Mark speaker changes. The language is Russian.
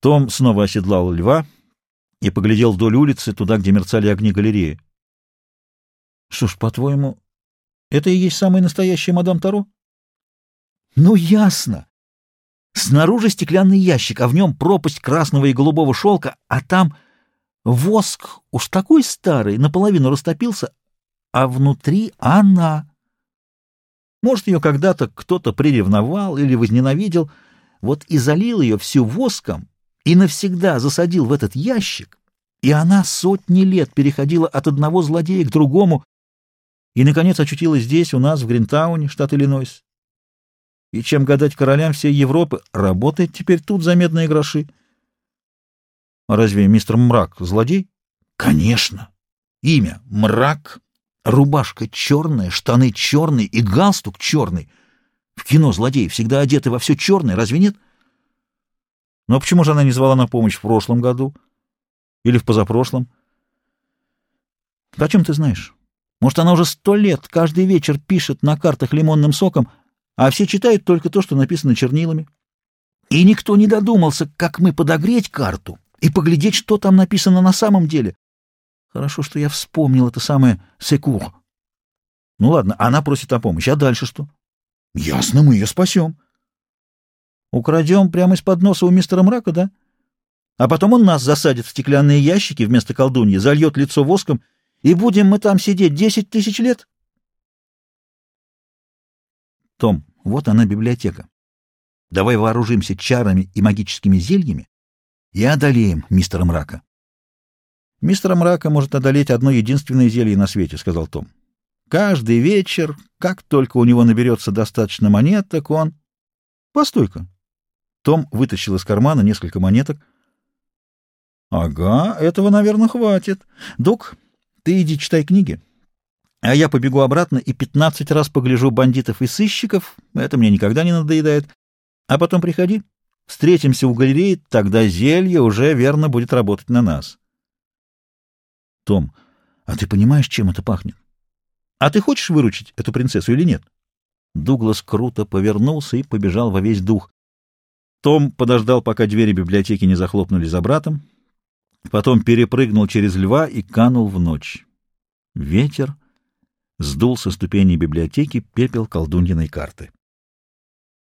Speaker 1: Том снова оседлал льва и поглядел вдоль улицы, туда, где мерцали огни галереи. — Что ж, по-твоему, это и есть самый настоящий мадам Таро? — Ну, ясно. Снаружи стеклянный ящик, а в нем пропасть красного и голубого шелка, а там воск уж такой старый, наполовину растопился, а внутри она. Может, ее когда-то кто-то приревновал или возненавидел, вот и залил ее всю воском и навсегда засадил в этот ящик, и она сотни лет переходила от одного злодея к другому и, наконец, очутилась здесь, у нас, в Гринтауне, штат Иллинойс. И чем гадать королям всей Европы, работает теперь тут за медные гроши. Разве мистер Мрак злодей? Конечно. Имя — Мрак, рубашка черная, штаны черные и галстук черный. В кино злодеи всегда одеты во все черное, разве нет? Но почему же она не звала на помощь в прошлом году? Или в позапрошлом? Да ты знаешь? Может, она уже сто лет каждый вечер пишет на картах лимонным соком, а все читают только то, что написано чернилами. И никто не додумался, как мы подогреть карту и поглядеть, что там написано на самом деле. Хорошо, что я вспомнил это самое «секур». Ну ладно, она просит о помощи, а дальше что? Ясно, мы ее спасем. Украдем прямо из-под носа у мистера Мрака, да? А потом он нас засадит в стеклянные ящики вместо колдуньи, зальет лицо воском, и будем мы там сидеть десять тысяч лет? Том, вот она библиотека. Давай вооружимся чарами и магическими зельями и одолеем мистера Мрака. Мистера Мрака может одолеть одно единственное зелье на свете, — сказал Том. Каждый вечер, как только у него наберется достаточно монеток, он... Постой-ка. Том вытащил из кармана несколько монеток. Ага, этого, наверное, хватит. Дук, ты иди читай книги. А я побегу обратно и пятнадцать раз погляжу бандитов и сыщиков, это мне никогда не надоедает. А потом приходи, встретимся у галереи, тогда зелье уже верно будет работать на нас. Том, а ты понимаешь, чем это пахнет? А ты хочешь выручить эту принцессу или нет? Дуглас круто повернулся и побежал во весь дух. Том подождал, пока двери библиотеки не захлопнулись за братом, потом перепрыгнул через льва и канул в ночь. Ветер сдул со ступеней библиотеки пепел колдуньиной карты.